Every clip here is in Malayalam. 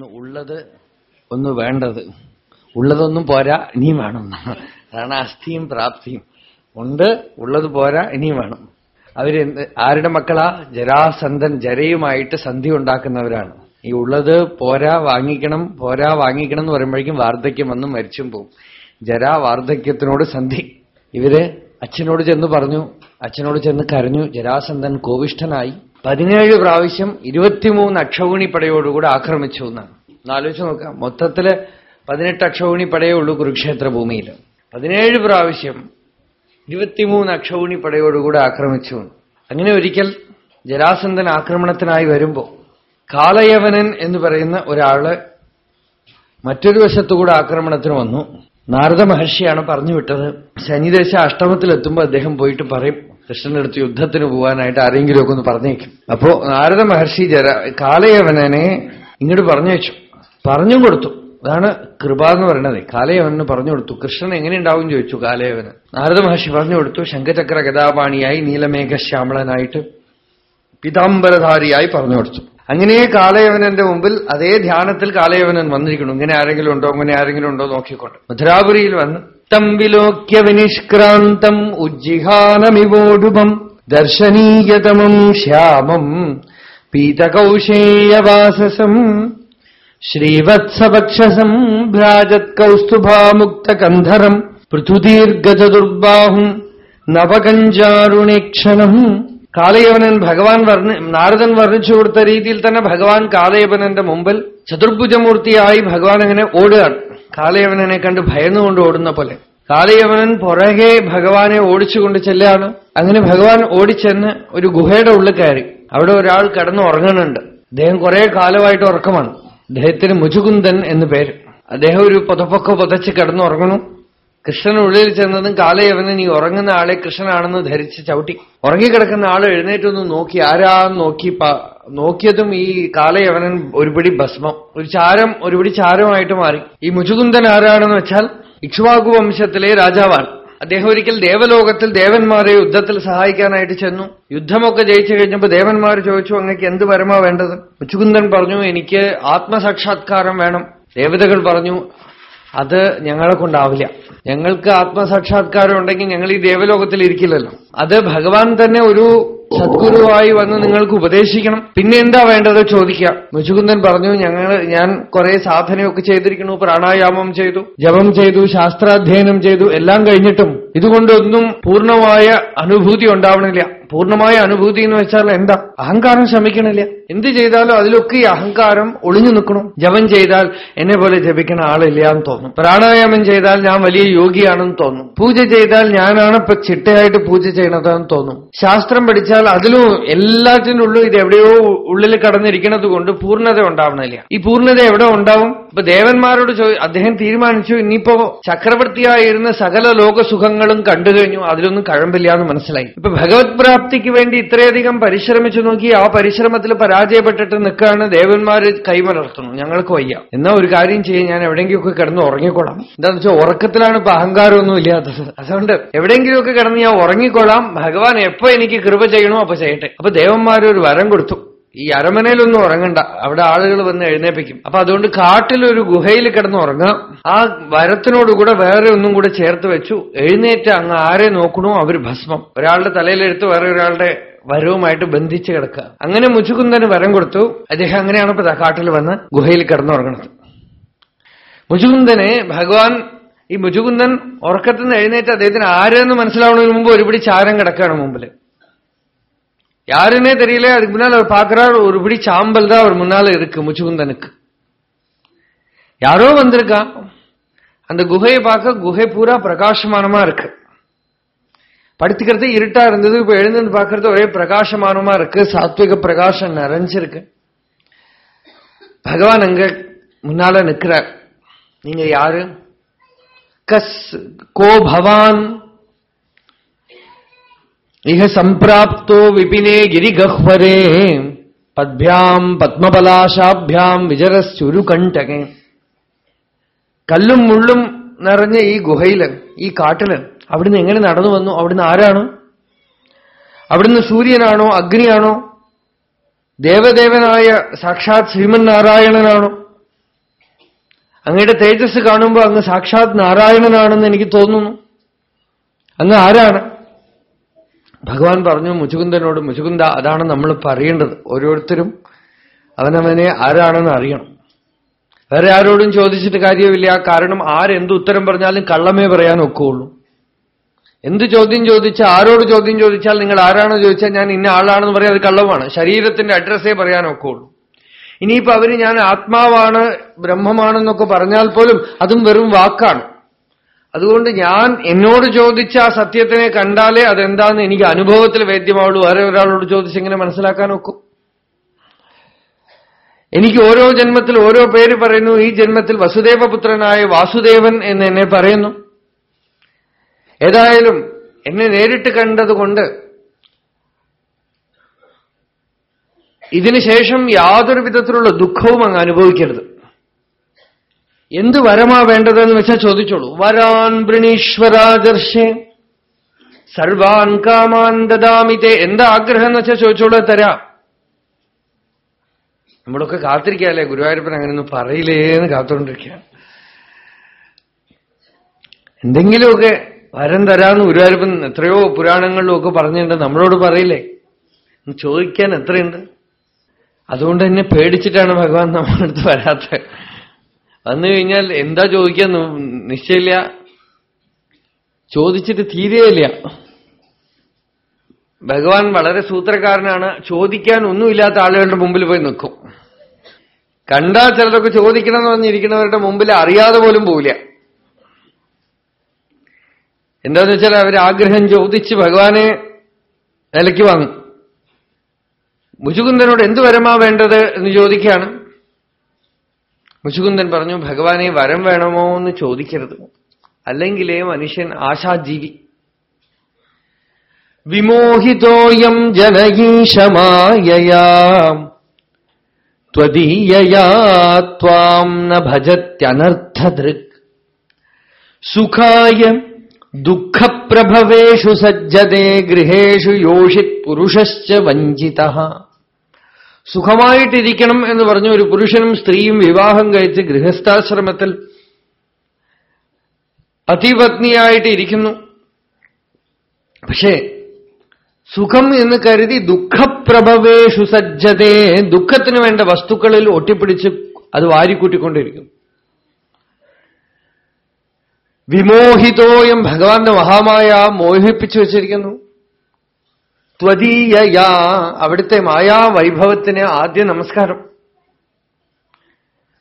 ഉള്ളത് ഒന്ന് വേണ്ടത്. ഉള്ളതൊന്നും പോരാ ഇനിയും വേണം. അതാണ് അസ്ഥിയും പ്രാപ്തിയും. ഉണ്ട് ഉള്ളത് പോരാ ഇനിയും വേണം. അവരെന്ത് ആരുടെ മക്കളാ? ജരാസന്ധൻ ജരയുമായിട്ട് സന്ധി ഉണ്ടാക്കുന്നവരാണ്. ഈ ഉള്ളത് പോരാ വാങ്ങിക്കണം പോരാ വാങ്ങിക്കണം എന്ന് പറയുമ്പോഴേക്കും വാർദ്ധക്യം വന്ന് മരിച്ചും പോവും. ജരാ വാർദ്ധക്യത്തിനോട് സന്ധി. ഇവർ അച്ഛനോട് ചെന്ന് പറഞ്ഞു അച്ഛനോട് ചെന്ന് കരഞ്ഞു. ജരാസന്ധൻ കോവിഷ്ഠനായി. പതിനേഴ് പ്രാവശ്യം ഇരുപത്തിമൂന്ന് അക്ഷൗണി പടയോടുകൂടെ ആക്രമിച്ചു എന്നാണ്. ഒന്നാലോചിച്ച് നോക്കാം. മൊത്തത്തിൽ പതിനെട്ട് അക്ഷൗണി പടയേ ഉള്ളൂ കുരുക്ഷേത്ര ഭൂമിയിൽ പതിനേഴ് പ്രാവശ്യം ഇരുപത്തിമൂന്ന് അക്ഷൗണി പടയോടുകൂടെ ആക്രമിച്ചു അങ്ങനെ ഒരിക്കൽ ജരാസന്ധൻ ആക്രമണത്തിനായി വരുമ്പോ കാലയവനൻ എന്ന് പറയുന്ന ഒരാൾ മറ്റൊരു വശത്തുകൂടെ ആക്രമണത്തിന് വന്നു. നാരദ മഹർഷിയാണ് പറഞ്ഞു വിട്ടത്. ശനിദേശ അഷ്ടമത്തിലെത്തുമ്പോൾ അദ്ദേഹം പോയിട്ട് പറയും കൃഷ്ണനെടുത്ത് യുദ്ധത്തിന് പോകാനായിട്ട് ആരെങ്കിലുമൊക്കെ ഒന്ന് പറഞ്ഞേക്കും. അപ്പോ നാരദ മഹർഷി ജര കാലയവനനെ ഇങ്ങോട്ട് പറഞ്ഞു വെച്ചു. പറഞ്ഞും കൊടുത്തു. അതാണ് കൃപ എന്ന് പറയുന്നത് കാലയവന് പറഞ്ഞു കൊടുത്തു. കൃഷ്ണൻ എങ്ങനെ ഉണ്ടാവും ചോദിച്ചു കാലയവന് നാരദ മഹർഷി പറഞ്ഞു കൊടുത്തു ശംഖചക്ര ഗതാപാണിയായി നീലമേഘശ്യാമളനായിട്ട് പിതാംബരധാരിയായി പറഞ്ഞു കൊടുത്തു. അങ്ങനെ കാലയവനന്റെ മുമ്പിൽ അതേ ധ്യാനത്തിൽ കാലയവനൻ വന്നിരിക്കുന്നു. ഇങ്ങനെ ആരെങ്കിലും ഉണ്ടോ? അങ്ങനെ ആരെങ്കിലും ഉണ്ടോ? നോക്കിക്കൊണ്ട്. മധുരാപുരിയിൽ വന്ന് തം വിലോക്യ വിനിഷ്ക്രാന്തം ഉജ്ജിഹാനമിവോടുപം ദർശനീയതമം ശ്യാമം പീതകൗശേയവാസസം ശ്രീവത്സപക്ഷസം ഭ്രാജത്കൗസ്തുഭാമുക്തകന്ധരം പൃഥുദീർഘചതുർബാഹും നവകഞ്ചാരുണേക്ഷണം. കാലയവനൻ ഭഗവാൻ വർണ നാരദൻ വർണിച്ചു കൊടുത്ത രീതിയിൽ തന്നെ ഭഗവാൻ കാലയവനന്റെ മുമ്പിൽ ചതുർഭുജമൂർത്തിയായി ഭഗവാൻ അങ്ങനെ ഓടുകയാണ്. കാലയവനനെ കണ്ട് ഭയന്നുകൊണ്ട് ഓടുന്ന പോലെ. കാളയവനൻ പുറകെ ഭഗവാനെ ഓടിച്ചുകൊണ്ട് ചെല്ലാണ് അങ്ങനെ ഭഗവാൻ ഓടിച്ചെന്ന് ഒരു ഗുഹയുടെ ഉള്ളിൽ കയറി. അവിടെ ഒരാൾ കിടന്ന് ഉറങ്ങുന്നുണ്ട്. അദ്ദേഹം കുറെ കാലമായിട്ട് ഉറക്കമാണ്. അദ്ദേഹത്തിന് മുജുകുന്ദൻ എന്ന് പേര്. അദ്ദേഹം ഒരു പുതപ്പൊക്കെ പുതച്ച് കൃഷ്ണൻ ഉള്ളിൽ ചെന്നതും കാലയവനൻ ഈ ഉറങ്ങുന്ന ആളെ കൃഷ്ണനാണെന്ന് ധരിച്ച് ചവിട്ടി. ഉറങ്ങിക്കിടക്കുന്ന ആൾ എഴുന്നേറ്റൊന്ന് നോക്കി ആരാന്ന് നോക്കി നോക്കിയതും ഈ കാലയവനൻ ഒരുപിടി ഭസ്മം. ഒരു ചാരം ഒരുപിടി ചാരമായിട്ട് മാറി. ഈ മുചുകുന്ദൻ ആരാണെന്ന് വെച്ചാൽ ഇക്ഷ്വാകു വംശത്തിലെ രാജാവാണ്. അദ്ദേഹം ഒരിക്കൽ ദേവലോകത്തിൽ ദേവന്മാരെ യുദ്ധത്തിൽ സഹായിക്കാനായിട്ട് ചെന്നു. യുദ്ധമൊക്കെ ജയിച്ചു കഴിഞ്ഞപ്പോൾ ദേവന്മാർ ചോദിച്ചു അങ്ങക്ക് എന്ത് വരമാ വേണ്ടത്? മുച്ചുകുന്ദൻ പറഞ്ഞു എനിക്ക് ആത്മസാക്ഷാത്കാരം വേണം. ദേവതകൾ പറഞ്ഞു അത് ഞങ്ങളെ കൊണ്ടാവില്ല. ഞങ്ങൾക്ക് ആത്മസാക്ഷാത്കാരം ഉണ്ടെങ്കിൽ ഞങ്ങൾ ഈ ദേവലോകത്തിൽ ഇരിക്കില്ലല്ലോ. അത് ഭഗവാൻ തന്നെ ഒരു സദ്ഗുരുവായി വന്ന് നിങ്ങൾക്ക് ഉപദേശിക്കണം. പിന്നെ എന്താ വേണ്ടത് ചോദിക്കാം. മുചുകുന്ദൻ പറഞ്ഞു ഞങ്ങൾ ഞാൻ കുറെ സാധനയൊക്കെ ചെയ്തിരിക്കുന്നു. പ്രാണായാമം ചെയ്തു ജപം ചെയ്തു ശാസ്ത്രാധ്യയനം ചെയ്തു. എല്ലാം കഴിഞ്ഞിട്ടും ഇതുകൊണ്ടൊന്നും പൂർണമായ അനുഭൂതി ഉണ്ടാവണില്ല. പൂർണമായ അനുഭൂതി എന്ന് വെച്ചാൽ എന്താ? അഹങ്കാരം ശമിക്കണില്ല. എന്ത് ചെയ്താലും അതിലൊക്കെ ഈ അഹങ്കാരം ഒളിഞ്ഞു നിൽക്കണം. ജപം ചെയ്താൽ എന്നെ പോലെ ജപിക്കുന്ന ആളില്ല എന്ന് തോന്നും. പ്രാണായാമം ചെയ്താൽ ഞാൻ വലിയ യോഗിയാണെന്ന് തോന്നും. പൂജ ചെയ്താൽ ഞാനാണ് ഇപ്പൊ ചിട്ടയായിട്ട് പൂജ ചെയ്യണതെന്ന് തോന്നും. ശാസ്ത്രം പഠിച്ചാൽ അതിലും എല്ലാറ്റിനും ഉള്ളിൽ ഇത് എവിടെയോ ഉള്ളിൽ കടന്നിരിക്കണത് കൊണ്ട് പൂർണത ഉണ്ടാവണില്ല. ഈ പൂർണത എവിടെ ഉണ്ടാവും? ഇപ്പൊ ദേവന്മാരോട് അദ്ദേഹം തീരുമാനിച്ചു ഇനിയിപ്പോ ചക്രവർത്തിയായിരുന്ന സകല ലോകസുഖങ്ങളും കണ്ടു കഴിഞ്ഞു. അതിലൊന്നും കഴമ്പില്ല എന്ന് മനസ്സിലായി. ഇപ്പൊ ഭഗവത് പ്രാപ്തിക്ക് വേണ്ടി ഇത്രയധികം പരിശ്രമിച്ചു നോക്കി ആ പരിശ്രമത്തിൽ പരാജയപ്പെട്ടിട്ട് നിൽക്കുകയാണ് ദേവന്മാര് കൈമലർത്തുന്നു. ഞങ്ങൾക്ക് വയ്യ. എന്നാ ഒരു കാര്യം ചെയ്യും ഞാൻ എവിടെയെങ്കിലുമൊക്കെ കിടന്ന് ഉറങ്ങിക്കൊള്ളാം എന്താണെന്ന് വെച്ചാൽ ഉറക്കത്തിലാണ് ഇപ്പൊ അഹങ്കാരമൊന്നും ഇല്ലാത്തത്. അതുകൊണ്ട് എവിടെയെങ്കിലുമൊക്കെ കിടന്ന് ഞാൻ ഉറങ്ങിക്കൊള്ളാം ഭഗവാൻ എപ്പോ എനിക്ക് കൃപ ചെയ്യണോ അപ്പൊ ചെയ്യട്ടെ. അപ്പൊ ദേവന്മാരൊരു വരം കൊടുത്തു. ഈ അരമനയിലൊന്നും ഉറങ്ങണ്ട. അവിടെ ആളുകൾ വന്ന് എഴുന്നേപ്പിക്കും. അപ്പൊ അതുകൊണ്ട് കാട്ടിലൊരു ഗുഹയിൽ കിടന്ന് ഉറങ്ങാം. ആ വരത്തിനോടുകൂടെ വേറെ ഒന്നും കൂടെ ചേർത്ത് വെച്ചു. എഴുന്നേറ്റ് അങ്ങ് ആരെ നോക്കണോ അവർ ഭസ്മം. ഒരാളുടെ തലയിലെടുത്ത് വേറെ ഒരാളുടെ വരവുമായിട്ട് ബന്ധിച്ച് കിടക്കുക. അങ്ങനെ മുച്ചുകുന്ദന് വരം കൊടുത്തു. അദ്ദേഹം അങ്ങനെയാണ് ഇപ്പൊ കാട്ടിൽ വന്ന് ഗുഹയിൽ കിടന്നുറങ്ങണത് മുചുകുന്ദനെ ഭഗവാൻ ഈ മുചുകുന്ദൻ ഉറക്കത്തിൽ നിന്ന് എഴുന്നേറ്റ് അദ്ദേഹത്തിന് ആരെന്ന് മനസ്സിലാവുന്നതിന് മുമ്പ് ഒരുപിടി ചാരം കിടക്കുകയാണ് മുമ്പിൽ. யாருன்னே தெரியல அதுக்கு முன்னால் அவர் பார்க்கிறார் ஒரு பிடி சாம்பல் தான் அவர் முன்னால இருக்கு முச்சுகுந்தனுக்கு. யாரோ வந்திருக்கா? அந்த குகையை பார்க்க குகை பூரா பிரகாசமானமா இருக்கு. படுத்துக்கிறது இருட்டா இருந்தது இப்ப எழுந்து பார்க்கறது ஒரே பிரகாசமானமா இருக்கு சாத்விக பிரகாசம் நிறைஞ்சிருக்கு. பகவான் அங்க முன்னால நிற்கிறார் நீங்க யாரு? கஸ் கோ பவான். ഇഹ സംപ്രാപ്തോ വിപിനെ ഗിരിഗഹ്വരേ. പദ്ഭ്യാം പത്മപലാശാഭ്യാം വിജരസ്ചുരുകണ്ഠകെ കല്ലും മുള്ളും നിറഞ്ഞ ഈ ഗുഹയിൽ ഈ കാട്ടിൽ അവിടുന്ന് എങ്ങനെ നടന്നു വന്നു? അവിടുന്ന് ആരാണ്? അവിടുന്ന് സൂര്യനാണോ? അഗ്നിയാണോ? ദേവദേവനായ സാക്ഷാത് ശ്രീമൻ നാരായണനാണോ? അങ്ങയുടെ തേജസ് കാണുമ്പോൾ അങ്ങ് സാക്ഷാത് നാരായണനാണെന്ന് എനിക്ക് തോന്നുന്നു. അങ്ങ് ആരാണ്? ഭഗവാൻ പറഞ്ഞു മുചുകുന്ദനോട് മുചുകുന്ദ അതാണ് നമ്മൾ പറയേണ്ടത് ഓരോരുത്തരും അവനവനെ ആരാണെന്ന് അറിയണം. വേറെ ആരോടും ചോദിച്ചിട്ട് കാര്യമില്ല. കാരണം ആരെന്ത് ഉത്തരം പറഞ്ഞാലും കള്ളമേ പറയാൻ ഒക്കുള്ളൂ എന്ത് ചോദ്യം ചോദിച്ചാൽ ആരോട് ചോദ്യം ചോദിച്ചാൽ നിങ്ങൾ ആരാണെന്ന് ചോദിച്ചാൽ ഞാൻ ഇന്ന ആളാണെന്ന് പറയാൻ അത് കള്ളമാണ് ശരീരത്തിന്റെ അഡ്രസ്സേ പറയാൻ ഒക്കുള്ളൂ ഇനിയിപ്പോ അവർ ഞാൻ ആത്മാവാണ് ബ്രഹ്മമാണെന്നൊക്കെ പറഞ്ഞാൽ പോലും അതും വെറും വാക്കാണ്. അതുകൊണ്ട് ഞാൻ എന്നോട് ചോദിച്ച ആ സത്യത്തിനെ കണ്ടാലേ അതെന്താന്ന് എനിക്ക് അനുഭവത്തിൽ വേദ്യമാവുള്ളൂ. വേറെ ഒരാളോട് ചോദിച്ചെങ്ങനെ മനസ്സിലാക്കാൻ ഒക്കും? എനിക്ക് ഓരോ ജന്മത്തിൽ ഓരോ പേര് പറയുന്നു. ഈ ജന്മത്തിൽ വസുദേവപുത്രനായ വാസുദേവൻ എന്ന് എന്നെ പറയുന്നു. ഏതായാലും എന്നെ നേരിട്ട് കണ്ടതുകൊണ്ട് ഇതിനുശേഷം യാതൊരു വിധത്തിലുള്ള ദുഃഖവും അങ്ങ് അനുഭവിക്കരുത്. എന്ത് വരമാ വേണ്ടതെന്ന് വെച്ചാൽ ചോദിച്ചോളൂ. വരാൻ വൃണീശ്വരാദർശേ. സർവാൻ കാമാൻ ദദാമിതേ എന്താ ആഗ്രഹം എന്ന് വെച്ചാൽ ചോദിച്ചോളൂ തരാം. നമ്മളൊക്കെ കാത്തിരിക്കാല്ലേ ഗുരുവായൂരപ്പൻ അങ്ങനെയൊന്നും പറയില്ലേ എന്ന് കാത്തുകൊണ്ടിരിക്കുക എന്തെങ്കിലുമൊക്കെ വരം തരാന്ന് ഗുരുവായൂരപ്പൻ എത്രയോ പുരാണങ്ങളിലും ഒക്കെ പറഞ്ഞിട്ടുണ്ട്. നമ്മളോട് പറയില്ലേ? ചോദിക്കാൻ എത്രയുണ്ട്? അതുകൊണ്ട് തന്നെ പേടിച്ചിട്ടാണ് ഭഗവാൻ നമ്മളടുത്ത് വരാത്തത്. വന്നു കഴിഞ്ഞാൽ എന്താ ചോദിക്കാൻ നിശ്ചയില്ല ചോദിച്ചിട്ട് തീരെയില്ല. ഭഗവാൻ വളരെ സൂത്രക്കാരനാണ്. ചോദിക്കാൻ ഒന്നുമില്ലാത്ത ആളുകളുടെ മുമ്പിൽ പോയി നിൽക്കും. കണ്ടാൽ ചിലരൊക്കെ ചോദിക്കണം എന്ന് പറഞ്ഞിരിക്കുന്നവരുടെ മുമ്പിൽ അറിയാതെ പോലും പോവില്ല. എന്താന്ന് വെച്ചാൽ അവർ ആഗ്രഹം ചോദിച്ച് ഭഗവാനെ നിലയ്ക്ക് വാങ്ങും മുജുകുന്ദനോട് എന്ത് വരമാ വേണ്ടത് എന്ന് ചോദിക്കുകയാണ്. മുചുകുന്ദൻ പറഞ്ഞു ഭഗവാനെ വരം വേണമോ എന്ന് ചോദിക്കരുത്. അല്ലെങ്കിലേ മനുഷ്യൻ ആശാജീവി. വിമോഹിതോയം ജനയീശമായയാ. ത്വദീയയാ ത്വാം ന ഭജത്യനർത്ഥദൃക്. സുഖായ ദുഃഖപ്രഭവേഷു സജ്ജതേ ഗൃഹേഷു യോഷിത് പുരുഷശ്ച വഞ്ചിത. സുഖമായിട്ടിരിക്കണം എന്ന് പറഞ്ഞ ഒരു പുരുഷനും സ്ത്രീയും വിവാഹം കഴിച്ച് ഗൃഹസ്ഥാശ്രമത്തിൽ പതിപത്നിയായിട്ട് ഇരിക്കുന്നു. പക്ഷേ സുഖം എന്ന് കരുതി ദുഃഖപ്രഭവേഷു സജ്ജതേ ദുഃഖത്തിന് വേണ്ട വസ്തുക്കളിൽ ഒട്ടിപ്പിടിച്ച് അത് വാരിക്കൂട്ടിക്കൊണ്ടിരിക്കുന്നു. വിമോഹിതോയം ഭഗവാന്റെ മഹാമായ മോഹിപ്പിച്ചു വച്ചിരിക്കുന്നു. ത്വതീയയാ അവിടുത്തെ മായാവൈഭവത്തിന് ആദ്യ നമസ്കാരം.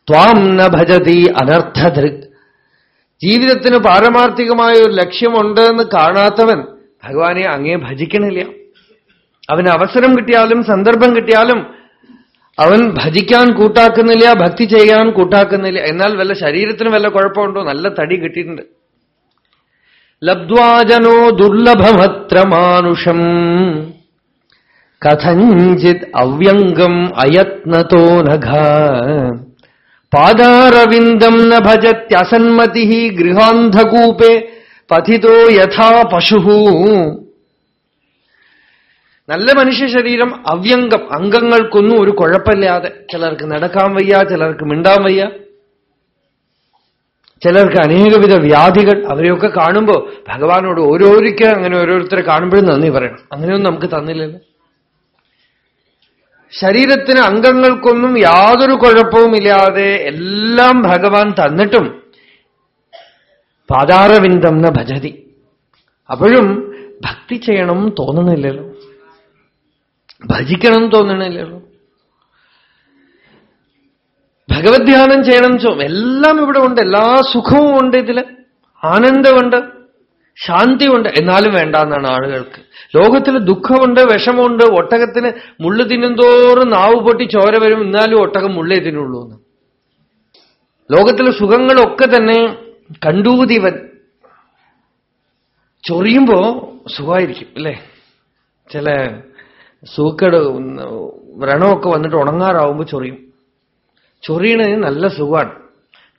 ത്വാം ന ഭജതി അനർത്ഥദൃക് ജീവിതത്തിന് പാരമാർത്ഥികമായ ഒരു ലക്ഷ്യമുണ്ട് എന്ന് കാണാത്തവൻ ഭഗവാനെ അങ്ങേ ഭജിക്കണില്ല. അവന് അവസരം കിട്ടിയാലും സന്ദർഭം കിട്ടിയാലും അവൻ ഭജിക്കാൻ കൂട്ടാക്കുന്നില്ല ഭക്തി ചെയ്യാൻ കൂട്ടാക്കുന്നില്ല. എന്നാൽ വല്ല ശരീരത്തിന് വല്ല കുഴപ്പമുണ്ടോ? നല്ല തടി കിട്ടിയിട്ടുണ്ട്. ലബ്ധ്വാജനോ ദുർലഭമത്ര മാനുഷം കഥഞ്ചിത് അവ്യംഗം അയത്നതോ നഘ പാദാരവിന്ദം ന ഭജത്യസന്മതി ഗൃഹാന്ധകൂപേ പതിതോ യഥാ പശു. നല്ല മനുഷ്യ ശരീരം അവ്യംഗം അംഗങ്ങൾക്കൊന്നും ഒരു കുഴപ്പമില്ലാതെ ചിലർക്ക് നടക്കാൻ വയ്യ ചിലർക്ക് മിണ്ടാൻ വയ്യ. ചിലർക്ക് അനേകവിധ വ്യാധികൾ അവരെയൊക്കെ കാണുമ്പോൾ ഭഗവാനോട് ഓരോരിക്ക അങ്ങനെ ഓരോരുത്തരെ കാണുമ്പോഴും നന്ദി പറയണം. അങ്ങനെയൊന്നും നമുക്ക് തന്നില്ലല്ലോ. ശരീരത്തിന് അംഗങ്ങൾക്കൊന്നും യാതൊരു കുഴപ്പവുമില്ലാതെ എല്ലാം ഭഗവാൻ തന്നിട്ടും പാതാരവിന്ദം ന ഭജതി. അപ്പോഴും ഭക്തി ചെയ്യണം തോന്നുന്നില്ലല്ലോ. ഭജിക്കണം തോന്നണില്ലല്ലോ. ഭഗവത് ധ്യാനം ചെയ്യണം ചോ എല്ലാം ഇവിടെ ഉണ്ട്. എല്ലാ സുഖവും ഉണ്ട് ഇതിൽ. ആനന്ദമുണ്ട്. ശാന്തിയുണ്ട്. എന്നാലും വേണ്ട എന്നാണ് ആളുകൾക്ക്. ലോകത്തിൽ ദുഃഖമുണ്ട് വിഷമുണ്ട് ഒട്ടകത്തിന് മുള്ളു തിന്നുന്തോറും നാവ് പൊട്ടി ചോര വരും. എന്നാലും ഒട്ടകം മുള്ളേ തിന്നുള്ളൂ എന്ന്. ലോകത്തിലെ സുഖങ്ങളൊക്കെ തന്നെ കണ്ടൂതിവൻ. ചൊറിയുമ്പോ സുഖമായിരിക്കും അല്ലേ? ചില സൂക്കട് വ്രണമൊക്കെ വന്നിട്ട് ഉണങ്ങാറാവുമ്പോ ചൊറിയും. ചൊറിയണതിന് നല്ല സുഖമാണ്.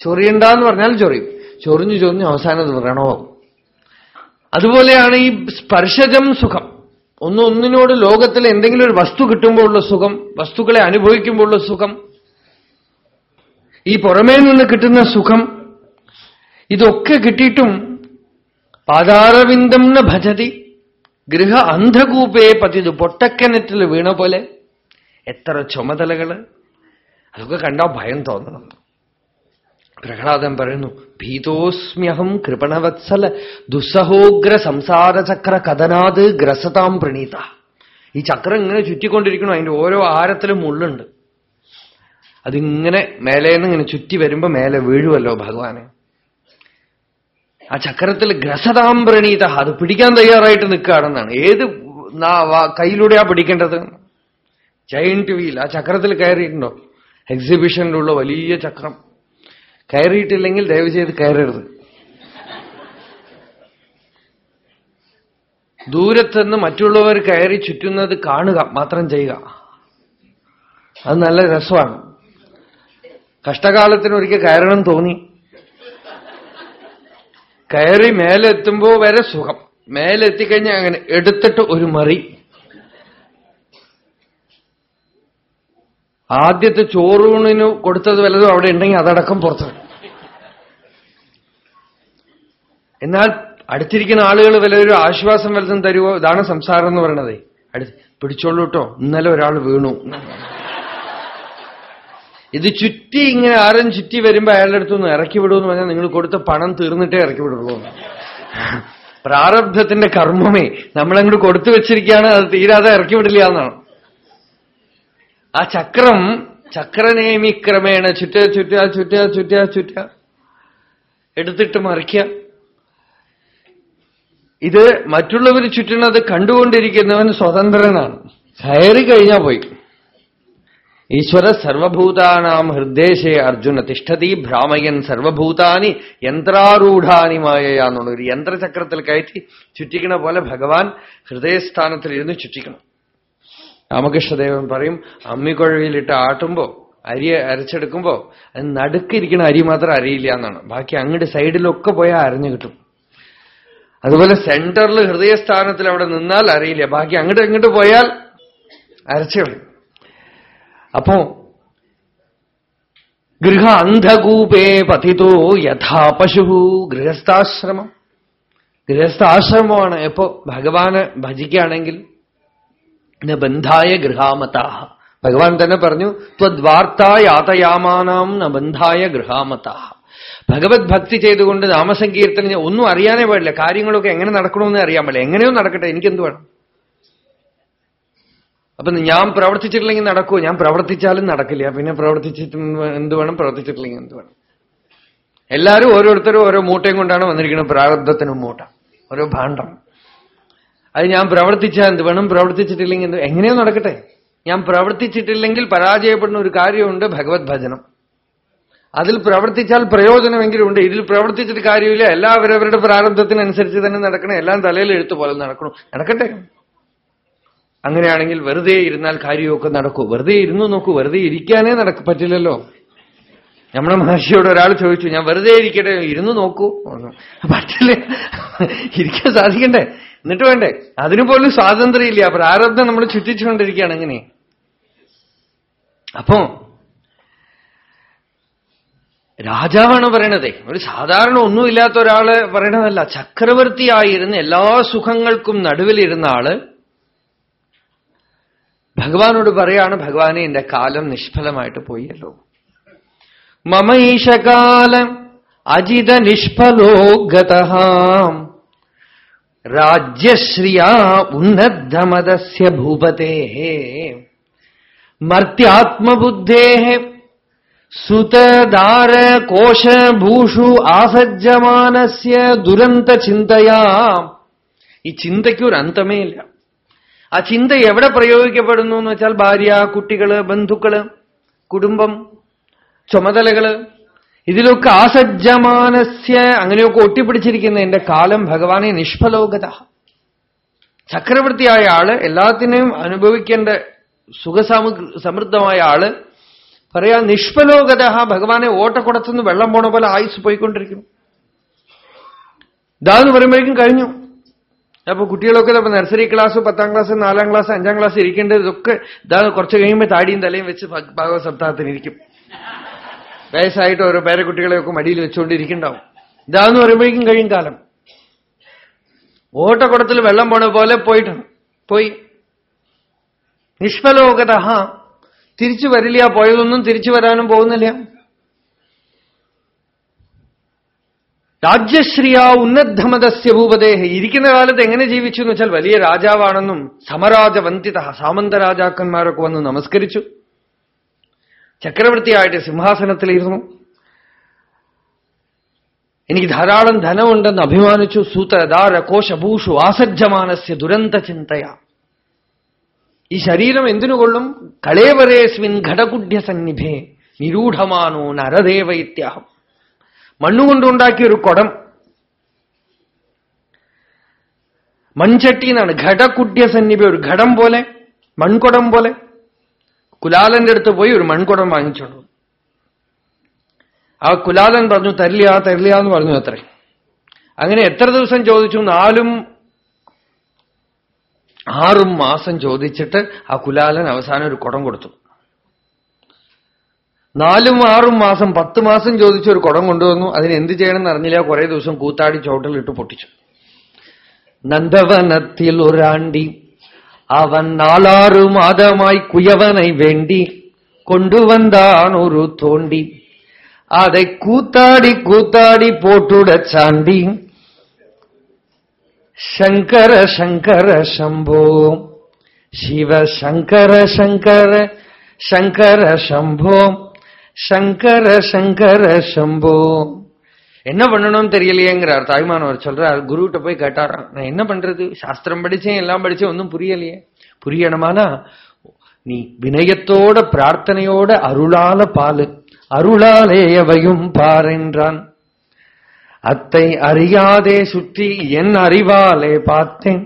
ചൊറിയണ്ടെന്ന് പറഞ്ഞാൽ ചൊറിയും. ചൊറിഞ്ഞു ചൊറിഞ്ഞ് അവസാനം വ്രണമാവും അതുപോലെയാണ് ഈ സ്പർശജം സുഖം. ഒന്ന് ഒന്നിനോട് ലോകത്തിൽ എന്തെങ്കിലും ഒരു വസ്തു കിട്ടുമ്പോഴുള്ള സുഖം വസ്തുക്കളെ അനുഭവിക്കുമ്പോഴുള്ള സുഖം ഈ പുറമേ നിന്ന് കിട്ടുന്ന സുഖം ഇതൊക്കെ കിട്ടിയിട്ടും പാതാരവിന്ദം ന ഭജതി ഗൃഹ അന്ധകൂപയെ പതിത് പൊട്ടക്കിണറ്റിൽ വീണ പോലെ എത്ര ചുമതലകൾ. അതൊക്കെ കണ്ടാൽ ഭയം തോന്നണം. പ്രഹ്ലാദൻ പറയുന്നു ഭീതോസ്മ്യഹം കൃപണവത്സല ദുസ്സഹോഗ്ര സംസാരചക്ര കഥനാത് ഗ്രസതാം പ്രണീത. ഈ ചക്രം ഇങ്ങനെ ചുറ്റിക്കൊണ്ടിരിക്കണം അതിന്റെ ഓരോ ആരത്തിലും മുള്ളുണ്ട്. അതിങ്ങനെ മേലേന്ന് ഇങ്ങനെ ചുറ്റി വരുമ്പോ മേലെ വീഴുമല്ലോ ഭഗവാനെ. ആ ചക്രത്തിൽ ഗ്രസതാം പ്രണീത അത് പിടിക്കാൻ തയ്യാറായിട്ട് നിൽക്കുകയാണെന്നാണ്. ഏത് കയ്യിലൂടെയാ പിടിക്കേണ്ടത്? ജയന്റ് വീൽ ആ ചക്രത്തിൽ കയറിയിട്ടുണ്ടോ? എക്സിബിഷനിലുള്ള വലിയ ചക്രം. കയറിയിട്ടില്ലെങ്കിൽ ദയവ് ചെയ്ത് കയറരുത്. ദൂരത്തുനിന്ന് മറ്റുള്ളവർ കയറി ചുറ്റുന്നത് കാണുക മാത്രം ചെയ്യുക. അത് നല്ല രസമാണ്. കഷ്ടകാലത്തിന് ഒരിക്കൽ കയറണം തോന്നി. കയറി മേലെത്തുമ്പോ വരെ സുഖം. മേലെത്തിക്കഴിഞ്ഞാൽ അങ്ങനെ എടുത്തിട്ട് ഒരു മറി. ആദ്യത്തെ ചോറൂണിന് കൊടുത്തത് വല്ലതും അവിടെ ഉണ്ടെങ്കിൽ അതടക്കം പുറത്തു എന്നാൽ അടുത്തിരിക്കുന്ന ആളുകൾ ഒരു ആശ്വാസം വല്ലതും തരുമോ ഇതാണ് സംസാരം എന്ന് പറയണത്. അടുത്ത് പിടിച്ചോളൂ കേട്ടോ. ഇന്നലെ ഒരാൾ വീണു. ഇത് ചുറ്റി ഇങ്ങനെ ആരും ചുറ്റി വരുമ്പോ അയാളുടെ അടുത്തൊന്ന് ഇറക്കി വിടുമെന്ന് പറഞ്ഞാൽ നിങ്ങൾ കൊടുത്ത പണം തീർന്നിട്ടേ ഇറക്കി വിടുള്ളൂ. പ്രാരബ്ധത്തിന്റെ കർമ്മമേ. നമ്മളങ്ങോട്ട് കൊടുത്തു വെച്ചിരിക്കുകയാണ് അത് തീരാതെ ഇറക്കി വിടില്ല എന്നാണ്. ആ ചക്രം ചക്രനേമി ക്രമേണ ചുറ്റ ചുറ്റ ചുറ്റ ചുറ്റ ചുറ്റ എടുത്തിട്ട് മറിക്കുക. ഇത് മറ്റുള്ളവർ ചുറ്റുന്നത് കണ്ടുകൊണ്ടിരിക്കുന്നവൻ സ്വതന്ത്രനാണ്. കയറി കഴിഞ്ഞാൽ പോയി. ഈശ്വര സർവഭൂതാനാം ഹൃദ്ദേശേ അർജുന തിഷ്ഠതി ഭ്രാമയൻ സർവഭൂതാനി യന്ത്രാരൂഢാനി മായയാന്നുള്ള ഒരു യന്ത്രചക്രത്തിൽ കയറ്റി ചുറ്റിക്കണ പോലെ ഭഗവാൻ ഹൃദയസ്ഥാനത്തിൽ ഇരുന്ന് ചുറ്റിക്കണം. രാമകൃഷ്ണദേവൻ പറയും അമ്മിക്കുഴവിയിലിട്ട് ആട്ടുമ്പോ അരി അരച്ചെടുക്കുമ്പോ അത് നടുക്കിരിക്കുന്ന അരി മാത്രം അറിയില്ല എന്നാണ്. ബാക്കി അങ്ങോട്ട് സൈഡിലൊക്കെ പോയാൽ അരഞ്ഞു കിട്ടും. അതുപോലെ സെന്ററിൽ ഹൃദയസ്ഥാനത്തിൽ അവിടെ നിന്നാൽ അറിയില്ല ബാക്കി അങ്ങോട്ട് എങ്ങോട്ട് പോയാൽ അരച്ചു അപ്പോ ഗൃഹ അന്ധകൂപേ പതിതോ യഥാ പശു ഗൃഹസ്ഥാശ്രമം. ഗൃഹസ്ഥാശ്രമമാണ്. എപ്പോ ഭഗവാന് ഭജിക്കുകയാണെങ്കിൽ ബന്ധായ ഗൃഹാമതാഹ. ഭഗവാൻ തന്നെ പറഞ്ഞു ത്വദ്വാർത്ത യാതയാമാനാം ന ബന്ധായ ഗൃഹാമതാഹ. ഭഗവത് ഭക്തി ചെയ്തുകൊണ്ട് നാമസങ്കീർത്തനം ഒന്നും അറിയാനേ പാടില്ല. കാര്യങ്ങളൊക്കെ എങ്ങനെ നടക്കണമെന്ന് അറിയാൻ പാടില്ല. എങ്ങനെയോ നടക്കട്ടെ എനിക്കെന്ത് വേണം? അപ്പൊ ഞാൻ പ്രവർത്തിച്ചിട്ടില്ലെങ്കിൽ നടക്കുമോ ഞാൻ പ്രവർത്തിച്ചാലും നടക്കില്ല. പിന്നെ പ്രവർത്തിച്ചിട്ട് എന്ത് വേണം? പ്രവർത്തിച്ചിട്ടില്ലെങ്കിൽ എന്ത് വേണം? എല്ലാവരും ഓരോരുത്തരും ഓരോ മൂട്ടയും കൊണ്ടാണ് വന്നിരിക്കുന്നത്. പ്രാരബ്ധത്തിനും മൂട്ട. ഓരോ ഭാണ്ഡം. അത് ഞാൻ പ്രവർത്തിച്ചാൽ എന്ത് വേണം? പ്രവർത്തിച്ചിട്ടില്ലെങ്കിൽ എന്ത്? എങ്ങനെയോ നടക്കട്ടെ. ഞാൻ പ്രവർത്തിച്ചിട്ടില്ലെങ്കിൽ പരാജയപ്പെടുന്ന ഒരു കാര്യമുണ്ട് ഭഗവത് ഭജനം. അതിൽ പ്രവർത്തിച്ചാൽ പ്രയോജനമെങ്കിലും ഉണ്ട് ഇതിൽ പ്രവർത്തിച്ചിട്ട് കാര്യമില്ല. എല്ലാവരവരുടെ പ്രാരബ്ധത്തിനനുസരിച്ച് തന്നെ നടക്കണം. എല്ലാം തലയിൽ എഴുത്തു പോലെ നടക്കണം. നടക്കട്ടെ. അങ്ങനെയാണെങ്കിൽ വെറുതെ ഇരുന്നാൽ കാര്യമൊക്കെ നടക്കൂ. വെറുതെ ഇരുന്നു നോക്കൂ. വെറുതെ ഇരിക്കാനേ നടക്ക പറ്റില്ലല്ലോ. നമ്മുടെ മഹർഷിയോട് ഒരാൾ ചോദിച്ചു ഞാൻ വെറുതെ ഇരിക്കട്ടെ ഇരുന്നു നോക്കൂ. പറ്റില്ല. ഇരിക്കാൻ സാധിക്കണ്ടേ? എന്നിട്ട് വേണ്ടേ? അതിനു പോലും സ്വാതന്ത്ര്യമില്ല. പ്രാരബ്ധം നമ്മൾ ചുറ്റിച്ചുകൊണ്ടിരിക്കുകയാണ്. എങ്ങനെ അപ്പോ രാജാവാണ് പറയണതേ. ഒരു സാധാരണ ഒന്നുമില്ലാത്ത ഒരാൾ പറയണതല്ല. ചക്രവർത്തിയായിരുന്ന എല്ലാ സുഖങ്ങൾക്കും നടുവിലിരുന്ന ആൾ ഭഗവാനോട് പറയാണ് ഭഗവാനെ എന്റെ കാലം നിഷ്ഫലമായിട്ട് പോയല്ലോ. മമൈഷകാലം അജിത നിഷ്ഫലോ ഗത രാജ്യശ്രിയാ ഉന്നദ്ധമതസ്യ ഭൂപതേ. മർത്യാത്മബുദ്ധേ സുതദാര കോശഭൂഷു ആസജ്ജമാനസ്യ ദുരന്ത ചിന്തയാ ഈ ചിന്തയ്ക്ക് ഒരു അന്തമേ ഇല്ല ആ ചിന്ത എവിടെ പ്രയോഗിക്കപ്പെടുന്നു എന്ന് വെച്ചാൽ ഭാര്യ കുട്ടികൾ ബന്ധുക്കൾ കുടുംബം ചുമതലകൾ ഇതിലൊക്കെ ആസജ്ജമാനസ്യ അങ്ങനെയൊക്കെ ഒട്ടിപ്പിടിച്ചിരിക്കുന്ന എന്റെ കാലം ഭഗവാനെ നിഷ്ഫലോകത. ചക്രവർത്തിയായ ആൾ എല്ലാത്തിനെയും അനുഭവിക്കേണ്ട സുഖസമ സമൃദ്ധമായ ആൾ പറയാ നിഷ്ഫലോകത ഭഗവാനെ ഓട്ടക്കുടത്തുനിന്ന് വെള്ളം പോണ പോലെ ആയുസ് പോയിക്കൊണ്ടിരിക്കുന്നു. ഇതാന്ന് പറയുമ്പോഴേക്കും കഴിഞ്ഞു. അപ്പൊ കുട്ടികളൊക്കെ അപ്പൊ നഴ്സറി ക്ലാസ് പത്താം ക്ലാസ് നാലാം ക്ലാസ് അഞ്ചാം ക്ലാസ് ഇരിക്കേണ്ടത് ഇതൊക്കെ ഇതാ കുറച്ച് കഴിയുമ്പോൾ താടിയും തലയും വെച്ച് ഭാഗവത് സപ്താഹത്തിന് ഇരിക്കും വയസ്സായിട്ട് ഓരോ പേരക്കുട്ടികളെയൊക്കെ മടിയിൽ വെച്ചുകൊണ്ടിരിക്കണ്ടാവും ഇതാന്ന് പറയുമ്പോഴേക്കും കഴിയും കാലം. ഓട്ടക്കുടത്തിൽ വെള്ളം പോണ പോലെ പോയിട്ടാണ് പോയി. നിഷ്ഫലോകത തിരിച്ചു വരില്ല പോയതൊന്നും തിരിച്ചു വരാനും പോകുന്നില്ല. രാജ്യശ്രീയ ഉന്നദ്ധമതസ്യ ഭൂപദേഹ ഇരിക്കുന്ന കാലത്ത് എങ്ങനെ ജീവിച്ചു എന്ന് വെച്ചാൽ വലിയ രാജാവാണെന്നും സമരാജവന്തിത സാമന്ത രാജാക്കന്മാരൊക്കെ വന്ന് നമസ്കരിച്ചു. ചക്രവർത്തിയായിട്ട് സിംഹാസനത്തിലിരുന്നു. എനിക്ക് ധാരാളം ധനമുണ്ടെന്ന് അഭിമാനിച്ചു. സൂത്രധാര കോശഭൂഷു ആസജ്ജമാനസ്യ ദുരന്ത ചിന്തയ ഈ ശരീരം എന്തിനുകൊള്ളും? കളേവരേസ്മിൻ ഘടകുഢ്യ സന്നിഭേ നിരൂഢമാനോ നരദേവ ഇത്യാഹം മണ്ണുകൊണ്ടുണ്ടാക്കിയ ഒരു കുടം. മൺചട്ടി എന്നാണ് ഘടകുഢ്യ സന്നിധി ഒരു ഘടം പോലെ മൺകുടം പോലെ. കുലാലന്റെ അടുത്ത് പോയി ഒരു മൺകുടം വാങ്ങിച്ചോളൂ ആ കുലാലൻ പറഞ്ഞു തരില്ല തരില്ല എന്ന് പറഞ്ഞു അത്രേ. അങ്ങനെ എത്ര ദിവസം ചോദിച്ചു? നാലും ആറും മാസം ചോദിച്ചിട്ട് ആ കുലാലൻ അവസാനം ഒരു കുടം കൊടുത്തു. നാലും ആറും മാസം പത്ത് മാസം ചോദിച്ച ഒരു കുടം കൊണ്ടുവന്നു. അതിന് എന്ത് ചെയ്യണമെന്ന് അറിഞ്ഞില്ല. കുറെ ദിവസം കൂത്താടി ചോട്ടിലിട്ട് പൊട്ടിച്ചു. നന്ദവനത്തിൽ ഒരാണ്ടി அவன் நாலாறு மாதமாய் குயவனை வேண்டி கொண்டு வந்தான் ஒரு தோண்டி. அதை கூத்தாடி கூத்தாடி போட்டுடச் சாண்டி. சங்கர சங்கர சம்போ. சிவ சங்கர சங்கர சங்கர சம்போ. சங்கர சங்கர சம்போ. என்ன பண்ணணும்னு தெரியலையேங்கிறார். தாய்மானவர் சொல்றார் குருகிட்ட போய் கேட்டாராம் நான் என்ன பண்றது? சாஸ்திரம் படிச்சேன் எல்லாம் படிச்சேன் ஒன்றும் புரியலையே. புரியணுமானா நீ வினயத்தோட பிரார்த்தனையோட அருளால பாலு. அருளாலேயவையும் பாரென்றான் அத்தை அறியாதே சுற்றி என் அறிவாலே பார்த்தேன்.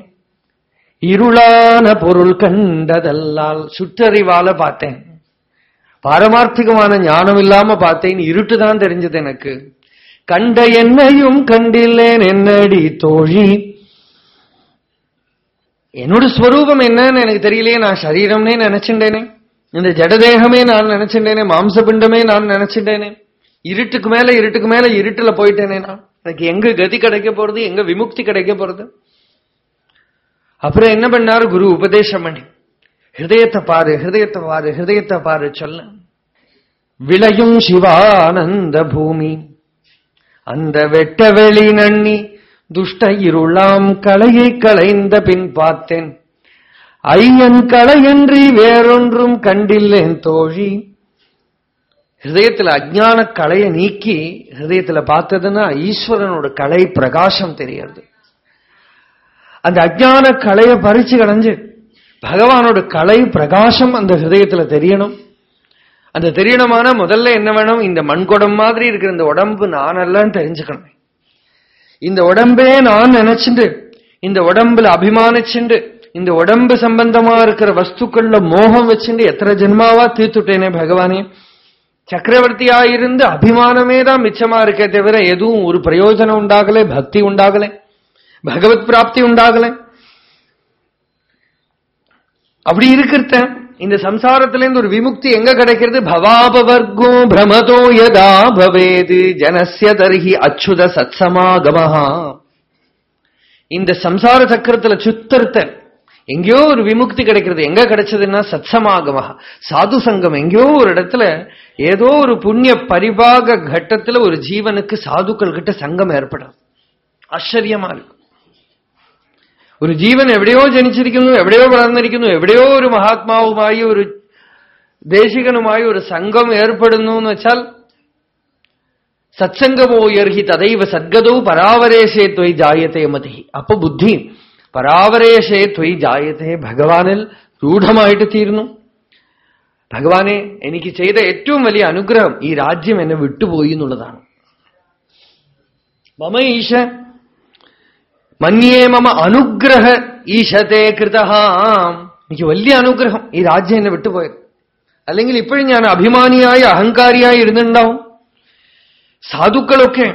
இருளான பொருள் கண்டதல்லால் சுற்றறிவால பார்த்தேன். பாரமார்த்திகமான ஞானம் இல்லாம பார்த்தேன். இருட்டுதான் தெரிஞ்சது எனக்கு. கண்ட என்னையும் கண்டில்லேன் என்னடி தோழி? என்னோட ஸ்வரூபம் என்னன்னு எனக்கு தெரியலையே நான் சரீரம்னே நினைச்சுட்டேனே. இந்த ஜடதேகமே நான் நினைச்சுட்டேனே மாம்சபிண்டமே நான் நினைச்சுட்டேனே. இருட்டுக்கு மேல இருட்டுக்கு மேல இருட்டுல போயிட்டேனே நான். எனக்கு எங்க கதி கிடைக்க போறது எங்க விமுக்தி கிடைக்க போறது? அப்புறம் என்ன பண்ணாரு குரு உபதேசம் பண்ணி? ஹிருதயத்தை பாரு ஹிருதயத்தை பாரு ஹிருதயத்தை பாரு சொல்ல. விளையும் சிவானந்த பூமி. அந்த வெட்டவெளி நன்னி துஷ்ட இருளாம் களையை களைந்த பின் பார்த்தேன். ஐயன் களையன்றி வேறொன்றும் கண்டில்லேன் தோழி. ஹிருதயத்துல அஜான கலையை நீக்கி ஹிருதயத்துல பார்த்ததுன்னா ஈஸ்வரனோட கலை பிரகாசம் தெரியறது அந்த அஜான கலையை பறிச்சு கடைஞ்சு பகவானோட கலை பிரகாசம் அந்த ஹிருதயத்துல தெரியணும். அந்த தெரியணுமானா முதல்ல என்ன வேணும்? இந்த மண்குடம் மாதிரி இருக்கிற இந்த உடம்பு நான் தெரிஞ்சுக்கணும். இந்த உடம்பே நான் நினைச்சுண்டு இந்த உடம்புல அபிமானிச்சுண்டு இந்த உடம்பு சம்பந்தமா இருக்கிற வஸ்துக்கள்ல மோகம் வச்சுண்டு எத்தனை ஜென்மாவா தீர்த்துட்டேனே பகவானே? சக்கரவர்த்தியாயிருந்து அபிமானமே தான் மிச்சமா இருக்கே தவிர எதுவும் ஒரு பிரயோஜனம் உண்டாகலை பக்தி உண்டாகலை பகவத் பிராப்தி உண்டாகலை. அப்படி இருக்கிறத இந்த சம்சாரத்திலிருந்து ஒரு விமுக்தி எங்க கிடைக்கிறது? பவாபவர்கோ பிரமதோ யதா பவேது ஜனசிய தர்ஹி அச்சுத சத்சமாகமஹா. இந்த சம்சார சக்கரத்துல சுத்தர்த்த எங்கேயோ ஒரு விமுக்தி கிடைக்கிறது. எங்க கிடைச்சதுன்னா சத்சமாகமஹா. சாது சங்கம் எங்கேயோ ஒரு இடத்துல ஏதோ ஒரு புண்ணிய பரிபாக கட்டத்துல ஒரு ஜீவனுக்கு சாதுக்கள் கிட்ட சங்கம் ஏற்படும். ஆச்சரியமா இருக்கும் ഒരു ജീവൻ എവിടെയോ ജനിച്ചിരിക്കുന്നു എവിടെയോ വളർന്നിരിക്കുന്നു എവിടെയോ ഒരു മഹാത്മാവുമായി ഒരു ദേശികനുമായി ഒരു സംഘം ഏർപ്പെടുന്നു എന്ന് വെച്ചാൽ സത്സംഗമോ യർഹി തദൈവ സദ്ഗതോ പരാവരേശേ ത്വയ് ജായത്തെ മതി. അപ്പൊ ബുദ്ധി പരാവരേശേ ത്വയ് ജായത്തെ ഭഗവാനിൽ രൂഢമായിട്ട് തീരുന്നു. ഭഗവാനെ എനിക്ക് ചെയ്ത ഏറ്റവും വലിയ അനുഗ്രഹം ഈ രാജ്യം എന്നെ വിട്ടുപോയി എന്നുള്ളതാണ്. മമ ഈശ മന്യേ മമ അനുഗ്രഹ ഈശത്തെ കൃതഹാം. എനിക്ക് വലിയ അനുഗ്രഹം ഈ രാജ്യം എന്നെ വിട്ടുപോയത്. അല്ലെങ്കിൽ ഇപ്പോഴും ഞാൻ അഭിമാനിയായി അഹങ്കാരിയായി ഇരുന്നുണ്ടാവും സാധുക്കളൊക്കെ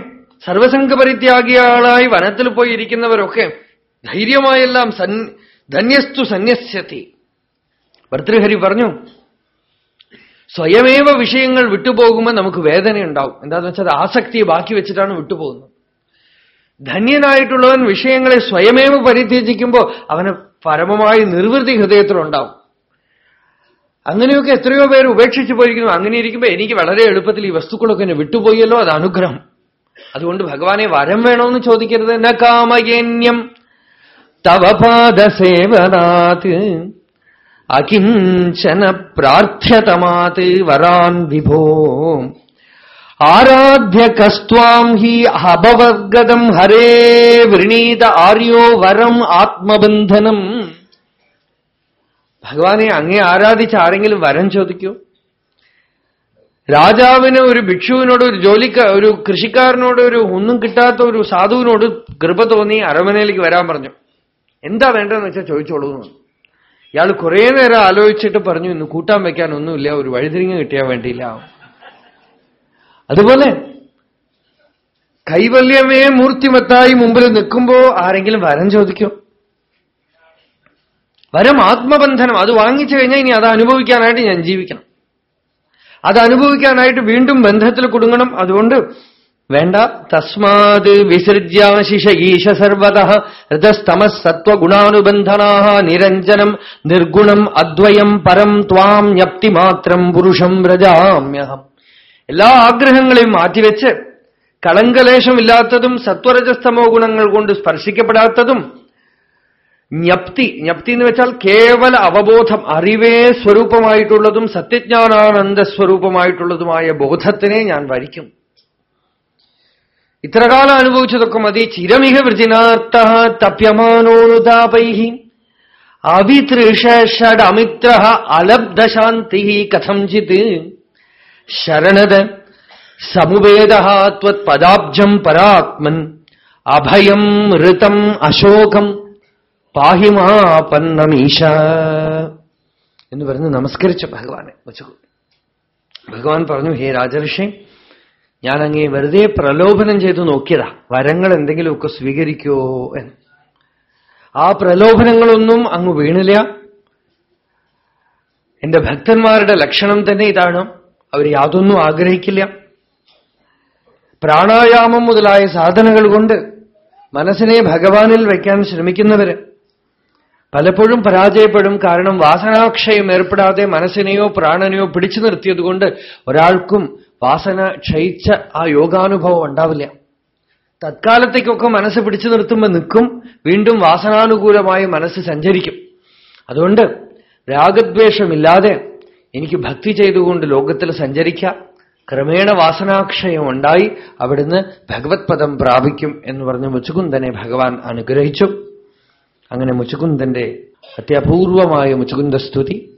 സർവസംഘ പരിത്യാഗികളായി വനത്തിൽ പോയിരിക്കുന്നവരൊക്കെ ധൈര്യമായെല്ലാം സൻ ധന്യസ്തു സന്യസ്യത്തി ഭർത്തൃഹരി പറഞ്ഞു സ്വയമേവ വിഷയങ്ങൾ വിട്ടുപോകുമ്പോൾ നമുക്ക് വേദനയുണ്ടാവും. എന്താണെന്ന് വെച്ചാൽ ആസക്തിയെ ബാക്കി വെച്ചിട്ടാണ് വിട്ടുപോകുന്നത്. ധന്യനായിട്ടുള്ളവൻ വിഷയങ്ങളെ സ്വയമേവ പരിത്യജിക്കുമ്പോൾ അവന് പരമമായി നിർവൃതി ഹൃദയത്തിലുണ്ടാവും. അങ്ങനെയൊക്കെ എത്രയോ പേര് ഉപേക്ഷിച്ചു പോയിരിക്കുന്നു. അങ്ങനെ ഇരിക്കുമ്പോൾ എനിക്ക് വളരെ എളുപ്പത്തിൽ ഈ വസ്തുക്കളൊക്കെ എന്നെ വിട്ടുപോയല്ലോ അത് അനുഗ്രഹം. അതുകൊണ്ട് ഭഗവാനെ വരം വേണമെന്ന് ചോദിക്കരുത്. ന കാമയന്യം തവപാദസേവനാത് അകിഞ്ചന പ്രാർത്ഥ്യതമാത് വരാൻ വിഭോ ആരാധ്യ കസ്വാം ഹി അപവർഗതം ഹരേ വൃണീത ആര്യോ വരം ആത്മബന്ധനം. ഭഗവാനെ അങ്ങേ ആരാധിച്ച് ആരെങ്കിലും വരം ചോദിക്കൂ? രാജാവിന് ഒരു ഭിക്ഷുവിനോട് ഒരു ജോലിക്ക ഒരു കൃഷിക്കാരനോട് ഒരു ഒന്നും കിട്ടാത്ത ഒരു സാധുവിനോട് കൃപ തോന്നി അരമനയിലേക്ക് വരാൻ പറഞ്ഞു. എന്താ വേണ്ടതെന്ന് വെച്ചാൽ ചോദിച്ചോളൂ ഇയാൾ കുറേ നേരം ആലോചിച്ചിട്ട് പറഞ്ഞു ഇന്ന് കൂട്ടാൻ വയ്ക്കാൻ ഒന്നുമില്ല ഒരു വഴിതിരിങ്ങ് കിട്ടിയാൽ വേണ്ടിയില്ല. അതുപോലെ കൈവല്യമേ മൂർത്തിമത്തായി മുമ്പിൽ നിൽക്കുമ്പോ ആരെങ്കിലും വരം ചോദിക്കോ. വരം ആത്മബന്ധനം അത് വാങ്ങിച്ചു കഴിഞ്ഞാൽ ഇനി അത് അനുഭവിക്കാനായിട്ട് ഞാൻ ജീവിക്കണം. അത് അനുഭവിക്കാനായിട്ട് വീണ്ടും ബന്ധത്തിൽ കുടുങ്ങണം. അതുകൊണ്ട് വേണ്ട. തസ്മാത് വിസൃജ്യാശിഷ ഈശ സർവത രഥസ്തമസ് സത്വഗുണാനുബന്ധനാ നിരഞ്ജനം നിർഗുണം അദ്വയം പരം ത്വാം ജ്ഞപ്തി മാത്രം പുരുഷം വ്രജാമ്യഹം. എല്ലാ ആഗ്രഹങ്ങളെയും മാറ്റിവെച്ച് കളങ്കലേശമില്ലാത്തതും സത്വരജസ്തമോ ഗുണങ്ങൾ കൊണ്ട് സ്പർശിക്കപ്പെടാത്തതും ജ്ഞപ്തി ജ്ഞപ്തി എന്ന് വെച്ചാൽ കേവല അവബോധം അറിവേ സ്വരൂപമായിട്ടുള്ളതും സത്യജ്ഞാനാനന്ദ സ്വരൂപമായിട്ടുള്ളതുമായ ബോധത്തിനെ ഞാൻ വരിക്കും. ഇത്രകാലം അനുഭവിച്ചതൊക്കെ മതി. ചിരമിക വൃജിനാർത്ഥ തപ്യമാനോനുതാപൈ അവിതൃഷഡമിത്ര അലബ്ധശാന്തി കഥംചിത്. ശരണത് സമുവേദ ത്വത്പദാബ്ജം പരാത്മൻ അഭയം ഋതം അശോകം പാഹിമാപന്നമീശ എന്ന് പറഞ്ഞ് നമസ്കരിച്ച ഭഗവാനെ. വെച്ചു. ഭഗവാൻ പറഞ്ഞു ഹേ രാജർഷി ഞാൻ അങ്ങേ വെറുതെ പ്രലോഭനം ചെയ്തു നോക്കിയതാ. വരങ്ങൾ എന്തെങ്കിലുമൊക്കെ സ്വീകരിക്കോ എന്ന്. ആ പ്രലോഭനങ്ങളൊന്നും അങ്ങ് വീണില്ല. എന്റെ ഭക്തന്മാരുടെ ലക്ഷണം തന്നെ ഇതാണ്. അവർ യാതൊന്നും ആഗ്രഹിക്കില്ല. പ്രാണായാമം മുതലായ സാധനകൾ കൊണ്ട് മനസ്സിനെ ഭഗവാനിൽ വയ്ക്കാൻ ശ്രമിക്കുന്നവര് പലപ്പോഴും പരാജയപ്പെടും. കാരണം വാസനാക്ഷയം ഏർപ്പെടാതെ മനസ്സിനെയോ പ്രാണനെയോ പിടിച്ചു നിർത്തിയതുകൊണ്ട് ഒരാൾക്കും വാസന ക്ഷയിച്ച ആ യോഗാനുഭവം ഉണ്ടാവില്ല. തത്കാലത്തേക്കൊക്കെ മനസ്സ് പിടിച്ചു നിർത്തുമ്പോൾ നിൽക്കും വീണ്ടും വാസനാനുകൂലമായി മനസ്സ് സഞ്ചരിക്കും. അതുകൊണ്ട് രാഗദ്വേഷമില്ലാതെ എനിക്ക് ഭക്തി ചെയ്തുകൊണ്ട് ലോകത്തിൽ സഞ്ചരിക്കാം. ക്രമേണ വാസനാക്ഷയം ഉണ്ടായി അവിടുന്ന് ഭഗവത് പദം പ്രാപിക്കും എന്ന് പറഞ്ഞ് മുച്ചുകുന്ദനെ ഭഗവാൻ അനുഗ്രഹിച്ചു. അങ്ങനെ മുച്ചുകുന്ദന്റെ അത്യപൂർവമായ മുച്ചുകുന്ദ സ്തുതി